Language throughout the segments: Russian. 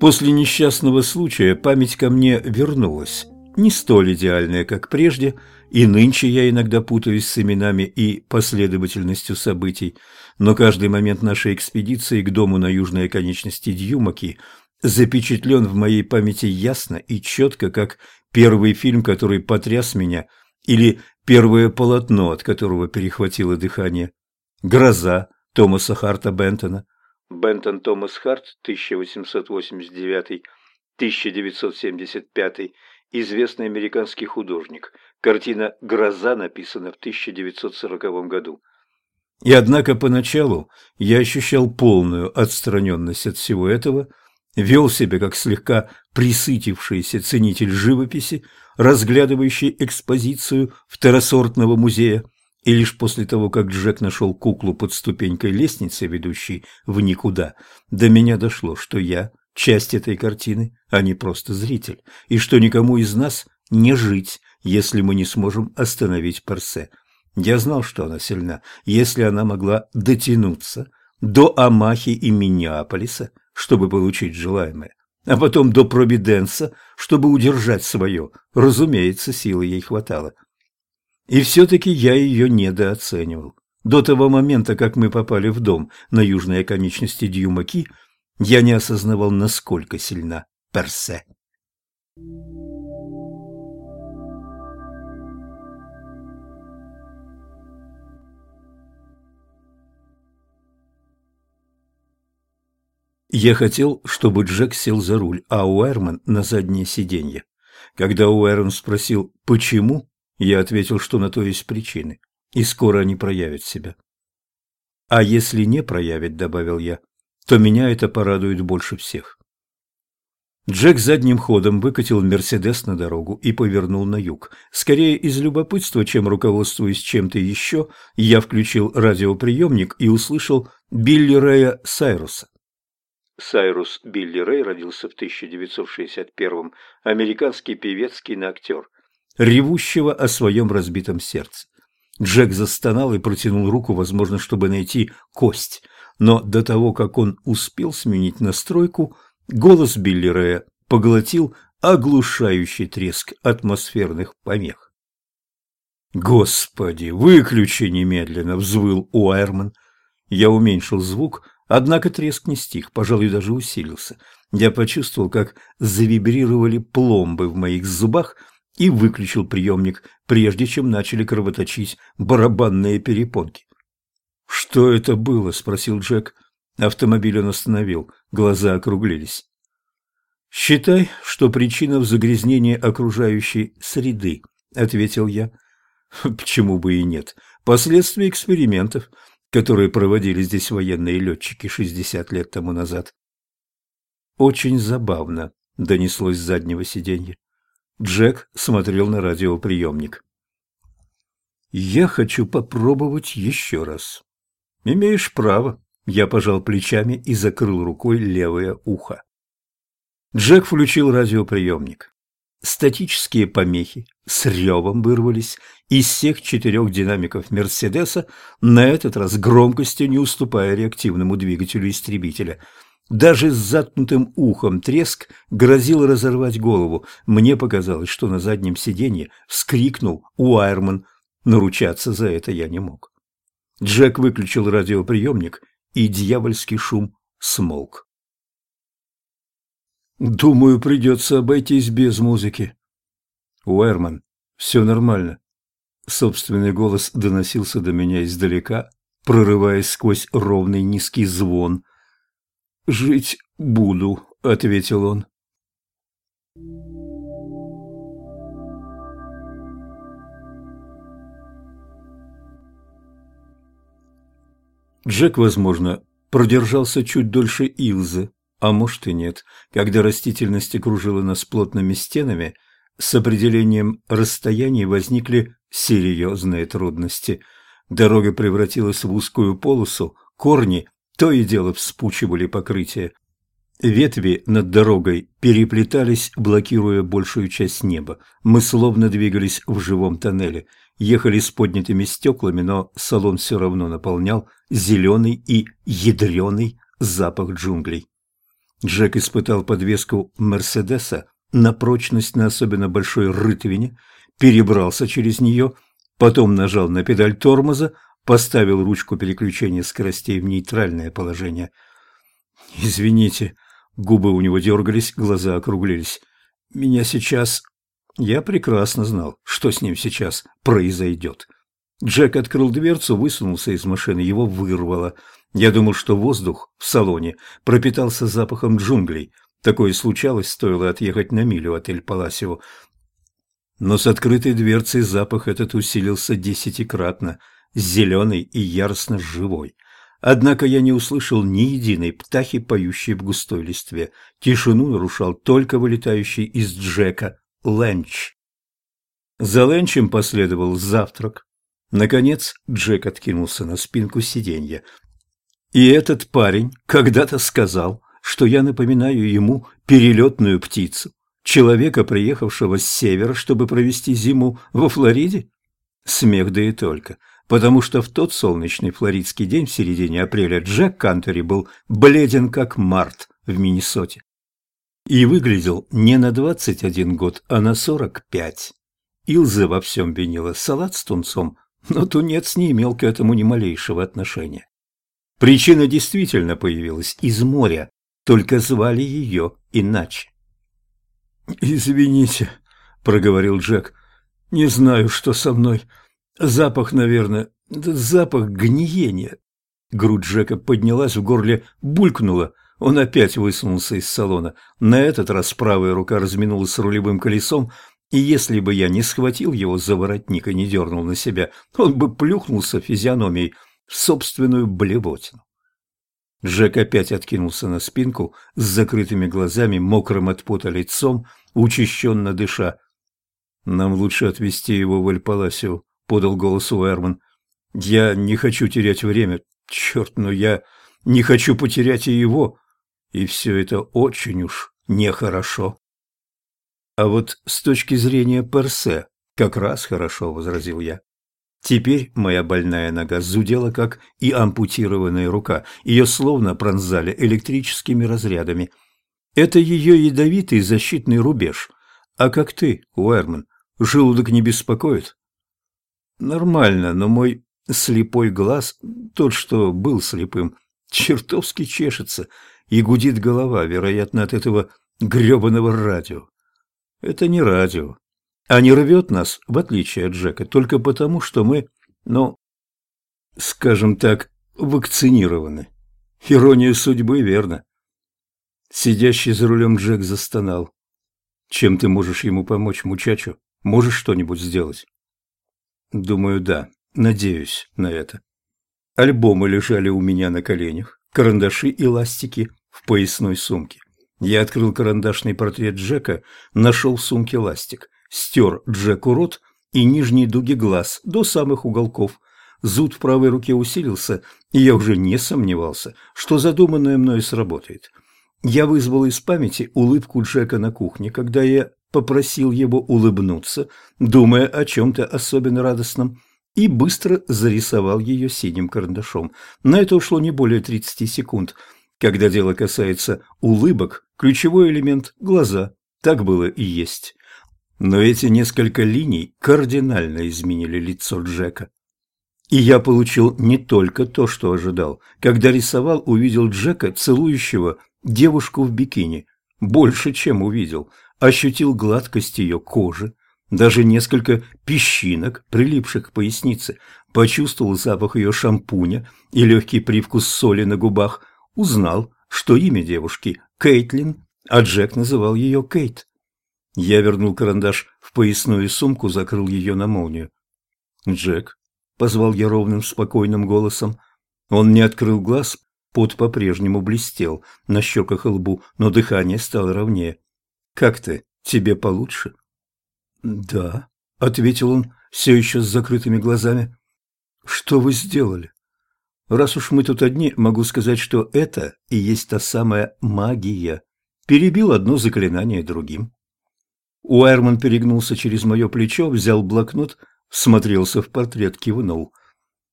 После несчастного случая память ко мне вернулась, не столь идеальная, как прежде, и нынче я иногда путаюсь с именами и последовательностью событий, но каждый момент нашей экспедиции к дому на южной оконечности Дьюмаки запечатлен в моей памяти ясно и четко, как первый фильм, который потряс меня, или первое полотно, от которого перехватило дыхание. «Гроза» Томаса Харта Бентона. Бентон Томас Харт, 1889-1975, известный американский художник. Картина «Гроза» написана в 1940 году. И однако поначалу я ощущал полную отстраненность от всего этого, вел себя как слегка присытившийся ценитель живописи, разглядывающий экспозицию второсортного музея, и лишь после того, как Джек нашел куклу под ступенькой лестницы, ведущей в никуда, до меня дошло, что я часть этой картины, а не просто зритель, и что никому из нас не жить, если мы не сможем остановить Парсе. Я знал, что она сильна, если она могла дотянуться до Амахи и Миннеаполиса, чтобы получить желаемое, а потом до Провиденса, чтобы удержать свое. Разумеется, силы ей хватало. И все-таки я ее недооценивал. До того момента, как мы попали в дом на южной оконечности Дьюмаки, я не осознавал, насколько сильна Персе. Я хотел, чтобы Джек сел за руль, а Уэрман на заднее сиденье. Когда Уэрман спросил «почему?», я ответил, что на то есть причины, и скоро они проявят себя. «А если не проявят», — добавил я, — «то меня это порадует больше всех». Джек задним ходом выкатил Мерседес на дорогу и повернул на юг. Скорее из любопытства, чем руководствуясь чем-то еще, я включил радиоприемник и услышал Билли Рэя Сайруса. Сайрус Билли Рэй родился в 1961-м, американский певец, киноактер, ревущего о своем разбитом сердце. Джек застонал и протянул руку, возможно, чтобы найти кость, но до того, как он успел сменить настройку, голос Билли поглотил оглушающий треск атмосферных помех. «Господи, выключи немедленно!» — взвыл Уайерман. Я уменьшил звук, Однако треск не стих, пожалуй, даже усилился. Я почувствовал, как завибрировали пломбы в моих зубах и выключил приемник, прежде чем начали кровоточить барабанные перепонки. «Что это было?» – спросил Джек. Автомобиль он остановил, глаза округлились. «Считай, что причина в загрязнении окружающей среды», – ответил я. «Почему бы и нет? Последствия экспериментов которые проводили здесь военные летчики 60 лет тому назад. Очень забавно, донеслось с заднего сиденья. Джек смотрел на радиоприемник. «Я хочу попробовать еще раз». «Имеешь право». Я пожал плечами и закрыл рукой левое ухо. Джек включил радиоприемник. Статические помехи с ревом вырвались из всех четырех динамиков «Мерседеса», на этот раз громкостью не уступая реактивному двигателю истребителя. Даже с заткнутым ухом треск грозил разорвать голову. Мне показалось, что на заднем сиденье вскрикнул Уайерман, но ручаться за это я не мог. Джек выключил радиоприемник, и дьявольский шум смолк. Думаю, придется обойтись без музыки. Уэрман, все нормально. Собственный голос доносился до меня издалека, прорываясь сквозь ровный низкий звон. «Жить буду», — ответил он. Джек, возможно, продержался чуть дольше Илзы, а может и нет. Когда растительность окружила нас плотными стенами, с определением расстояний возникли серьезные трудности. Дорога превратилась в узкую полосу, корни то и дело вспучивали покрытие. Ветви над дорогой переплетались, блокируя большую часть неба. Мы словно двигались в живом тоннеле. Ехали с поднятыми стеклами, но салон все равно наполнял зеленый и ядреный запах джунглей. Джек испытал подвеску Мерседеса на прочность на особенно большой рытвине, перебрался через нее, потом нажал на педаль тормоза, поставил ручку переключения скоростей в нейтральное положение. «Извините», губы у него дергались, глаза округлились. «Меня сейчас...» Я прекрасно знал, что с ним сейчас произойдет. Джек открыл дверцу, высунулся из машины, его вырвало. Я думал, что воздух в салоне пропитался запахом джунглей. Такое случалось, стоило отъехать на милю от Эль-Паласио. Но с открытой дверцей запах этот усилился десятикратно, зеленый и яростно живой. Однако я не услышал ни единой птахи, поющей в густой листве. Тишину нарушал только вылетающий из Джека ленч. За ленчем последовал завтрак, Наконец Джек откинулся на спинку сиденья. И этот парень когда-то сказал, что я напоминаю ему перелетную птицу, человека, приехавшего с севера, чтобы провести зиму во Флориде? Смех да и только, потому что в тот солнечный флоридский день в середине апреля Джек Кантери был бледен как март в Миннесоте и выглядел не на 21 год, а на 45. Илза во всем винила салат с тунцом, но тунец не имел к этому ни малейшего отношения. Причина действительно появилась из моря, только звали ее иначе. «Извините», — проговорил Джек, — «не знаю, что со мной. Запах, наверное, запах гниения». Грудь Джека поднялась, в горле булькнула. Он опять высунулся из салона. На этот раз правая рука разминулась с рулевым колесом, и если бы я не схватил его за воротник и не дернул на себя, он бы плюхнулся физиономией в собственную блевотину. Джек опять откинулся на спинку с закрытыми глазами, мокрым от пота лицом, учащенно дыша. «Нам лучше отвезти его в Эль-Паласио», — подал голос Уэрман. «Я не хочу терять время. Черт, но я не хочу потерять и его. И все это очень уж нехорошо». А вот с точки зрения Персе как раз хорошо, возразил я. Теперь моя больная нога зудела, как и ампутированная рука. Ее словно пронзали электрическими разрядами. Это ее ядовитый защитный рубеж. А как ты, Уэрман, желудок не беспокоит? Нормально, но мой слепой глаз, тот, что был слепым, чертовски чешется и гудит голова, вероятно, от этого гребаного радио. Это не радио. А не рвет нас, в отличие от Джека, только потому, что мы, ну, скажем так, вакцинированы. Ирония судьбы, верно? Сидящий за рулем Джек застонал. Чем ты можешь ему помочь, мучачу? Можешь что-нибудь сделать? Думаю, да. Надеюсь на это. Альбомы лежали у меня на коленях, карандаши и ластики в поясной сумке. Я открыл карандашный портрет Джека, нашел в сумке ластик, стер Джеку рот и нижние дуги глаз до самых уголков. Зуд в правой руке усилился, и я уже не сомневался, что задуманное мною сработает. Я вызвал из памяти улыбку Джека на кухне, когда я попросил его улыбнуться, думая о чем-то особенно радостном, и быстро зарисовал ее синим карандашом. На это ушло не более 30 секунд – когда дело касается улыбок, ключевой элемент – глаза. Так было и есть. Но эти несколько линий кардинально изменили лицо Джека. И я получил не только то, что ожидал. Когда рисовал, увидел Джека, целующего девушку в бикини. Больше, чем увидел. Ощутил гладкость ее кожи, даже несколько песчинок, прилипших к пояснице. Почувствовал запах ее шампуня и легкий привкус соли на губах узнал, что имя девушки – Кейтлин, а Джек называл ее Кейт. Я вернул карандаш в поясную сумку, закрыл ее на молнию. «Джек», – позвал я ровным, спокойным голосом. Он не открыл глаз, пот по-прежнему блестел на щеках и лбу, но дыхание стало ровнее. «Как ты? Тебе получше?» «Да», — ответил он, все еще с закрытыми глазами. «Что вы сделали?» Раз уж мы тут одни, могу сказать, что это и есть та самая магия. Перебил одно заклинание другим. Уайерман перегнулся через мое плечо, взял блокнот, смотрелся в портрет, кивнул.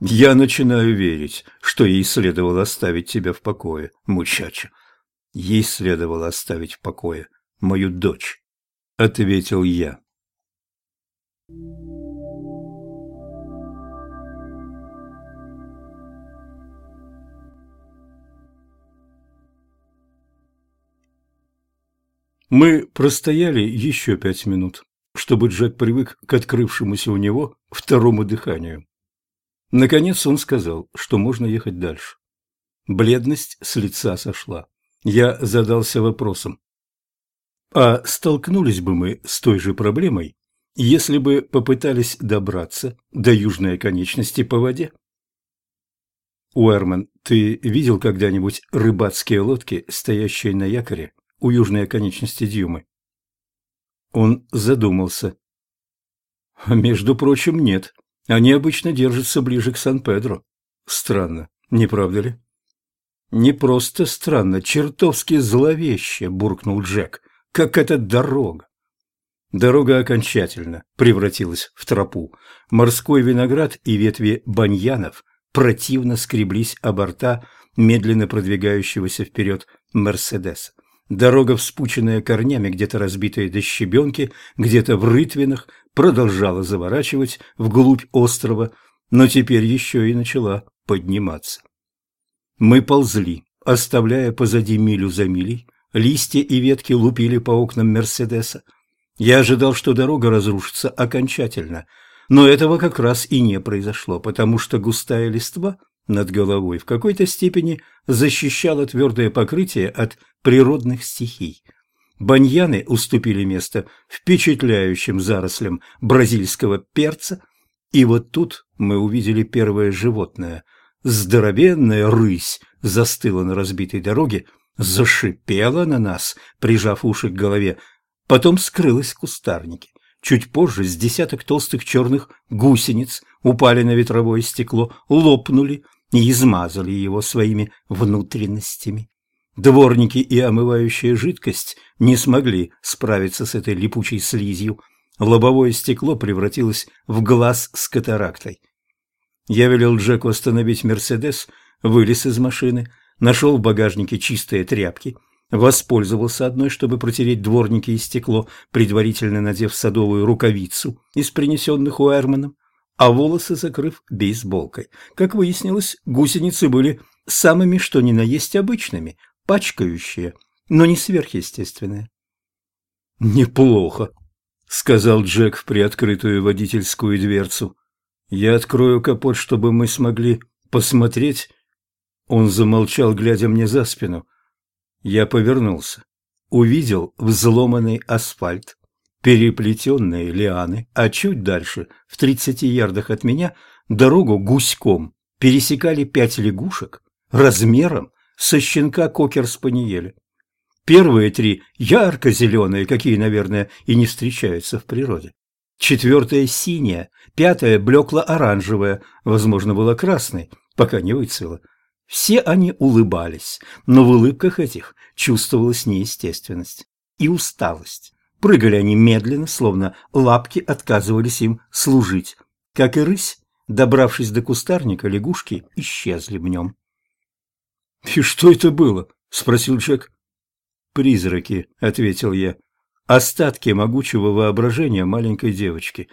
«Я начинаю верить, что ей следовало оставить тебя в покое, мучача. Ей следовало оставить в покое мою дочь, ответил я. Мы простояли еще пять минут, чтобы Джек привык к открывшемуся у него второму дыханию. Наконец он сказал, что можно ехать дальше. Бледность с лица сошла. Я задался вопросом. А столкнулись бы мы с той же проблемой, если бы попытались добраться до южной оконечности по воде? Уэрман, ты видел когда-нибудь рыбацкие лодки, стоящие на якоре у южной оконечности Дьюмы? Он задумался. Между прочим, нет. Они обычно держатся ближе к Сан-Педро. Странно, не правда ли? Не просто странно, чертовски зловеще, буркнул Джек. Как эта дорога. Дорога окончательно превратилась в тропу. Морской виноград и ветви баньянов противно скреблись о борта медленно продвигающегося вперед Мерседеса. Дорога, вспученная корнями, где-то разбитая до щебенки, где-то в рытвинах, продолжала заворачивать вглубь острова, но теперь еще и начала подниматься. Мы ползли, оставляя позади милю за милей, листья и ветки лупили по окнам Мерседеса. Я ожидал, что дорога разрушится окончательно, но этого как раз и не произошло, потому что густая листва над головой в какой-то степени защищала твердое покрытие от природных стихий. Баньяны уступили место впечатляющим зарослям бразильского перца, и вот тут мы увидели первое животное. Здоровенная рысь застыла на разбитой дороге, зашипела на нас, прижав уши к голове, потом скрылась в кустарнике. Чуть позже с десяток толстых черных гусениц упали на ветровое стекло, лопнули и измазали его своими внутренностями. Дворники и омывающая жидкость не смогли справиться с этой липучей слизью. Лобовое стекло превратилось в глаз с катарактой. Я велел Джеку остановить «Мерседес», вылез из машины, нашел в багажнике чистые тряпки, воспользовался одной, чтобы протереть дворники и стекло, предварительно надев садовую рукавицу из принесенных у Эрманом, а волосы закрыв бейсболкой. Как выяснилось, гусеницы были самыми что ни на есть обычными, пачкающие, но не сверхъестественные. «Неплохо», — сказал Джек в приоткрытую водительскую дверцу. «Я открою капот, чтобы мы смогли посмотреть». Он замолчал, глядя мне за спину. Я повернулся. Увидел взломанный асфальт, переплетенные лианы, а чуть дальше, в тридцати ярдах от меня, дорогу гуськом пересекали пять лягушек размером со щенка кокер-спаниеля. Первые три ярко-зеленые, какие, наверное, и не встречаются в природе. Четвертая синяя, пятая блекло-оранжевая, возможно, была красной, пока не выцвела. Все они улыбались, но в улыбках этих чувствовалась неестественность и усталость. Прыгали они медленно, словно лапки отказывались им служить. Как и рысь, добравшись до кустарника, лягушки исчезли в нем. «И что это было?» – спросил Джек. «Призраки», – ответил я. «Остатки могучего воображения маленькой девочки.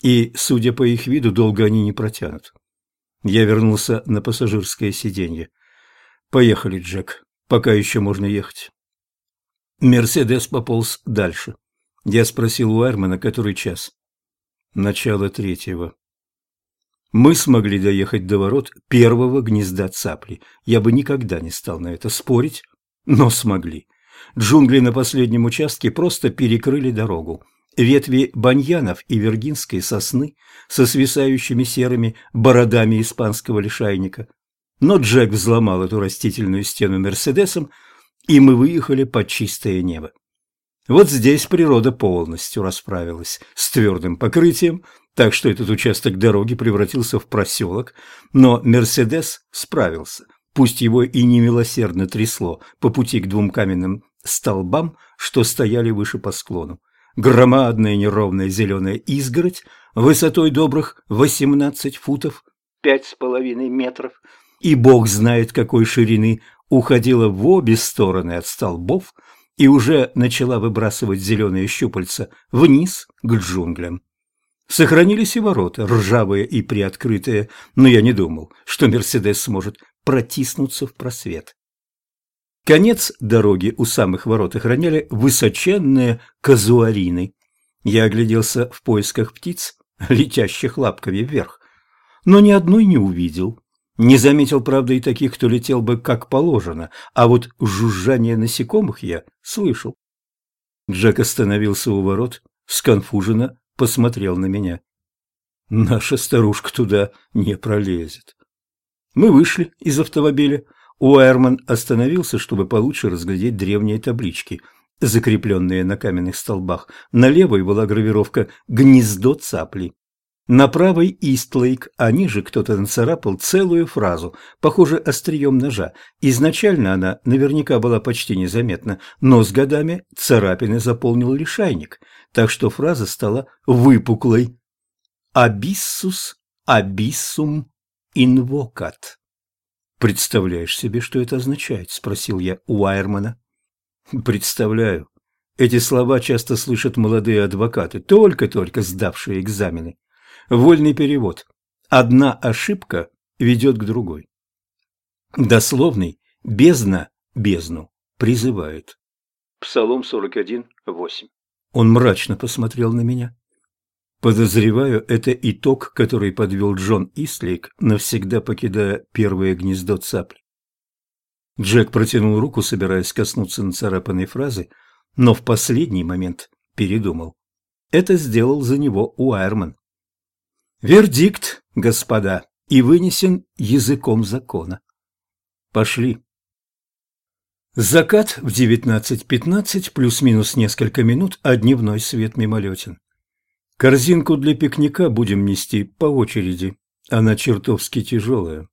И, судя по их виду, долго они не протянут». Я вернулся на пассажирское сиденье. «Поехали, Джек, пока еще можно ехать». Мерседес пополз дальше. Я спросил у Эрмана, который час. Начало третьего. Мы смогли доехать до ворот первого гнезда цапли. Я бы никогда не стал на это спорить, но смогли. Джунгли на последнем участке просто перекрыли дорогу. Ветви баньянов и виргинской сосны со свисающими серыми бородами испанского лишайника. Но Джек взломал эту растительную стену Мерседесом, и мы выехали под чистое небо. Вот здесь природа полностью расправилась с твердым покрытием, так что этот участок дороги превратился в проселок, но «Мерседес» справился, пусть его и немилосердно трясло по пути к двум каменным столбам, что стояли выше по склону. Громадная неровная зеленая изгородь высотой добрых 18 футов, пять с половиной метров, и бог знает какой ширины, уходила в обе стороны от столбов и уже начала выбрасывать зеленые щупальца вниз к джунглям. Сохранились и ворота, ржавые и приоткрытые, но я не думал, что «Мерседес» сможет протиснуться в просвет. Конец дороги у самых ворот охраняли высоченные казуарины. Я огляделся в поисках птиц, летящих лапками вверх, но ни одной не увидел. Не заметил, правда, и таких, кто летел бы как положено, а вот жужжание насекомых я слышал. Джек остановился у ворот, сконфуженно посмотрел на меня. Наша старушка туда не пролезет. Мы вышли из автомобиля. Уайерман остановился, чтобы получше разглядеть древние таблички, закрепленные на каменных столбах. На левой была гравировка «Гнездо цапли». На правой «Истлейк», а ниже кто-то нацарапал целую фразу, похоже, острием ножа. Изначально она наверняка была почти незаметна, но с годами царапины заполнил лишайник, так что фраза стала выпуклой. «Абиссус абиссум инвокат». «Представляешь себе, что это означает?» – спросил я у Айрмана. «Представляю. Эти слова часто слышат молодые адвокаты, только-только сдавшие экзамены. Вольный перевод. Одна ошибка ведет к другой. Дословный «бездна бездну призывает». Псалом 41, 8. Он мрачно посмотрел на меня. Подозреваю, это итог, который подвел Джон Истлейк, навсегда покидая первое гнездо цапли. Джек протянул руку, собираясь коснуться нацарапанной фразы, но в последний момент передумал. Это сделал за него Уайерман. Вердикт, господа, и вынесен языком закона. Пошли. Закат в 19.15 плюс-минус несколько минут, а дневной свет мимолетен. Корзинку для пикника будем нести по очереди. Она чертовски тяжелая.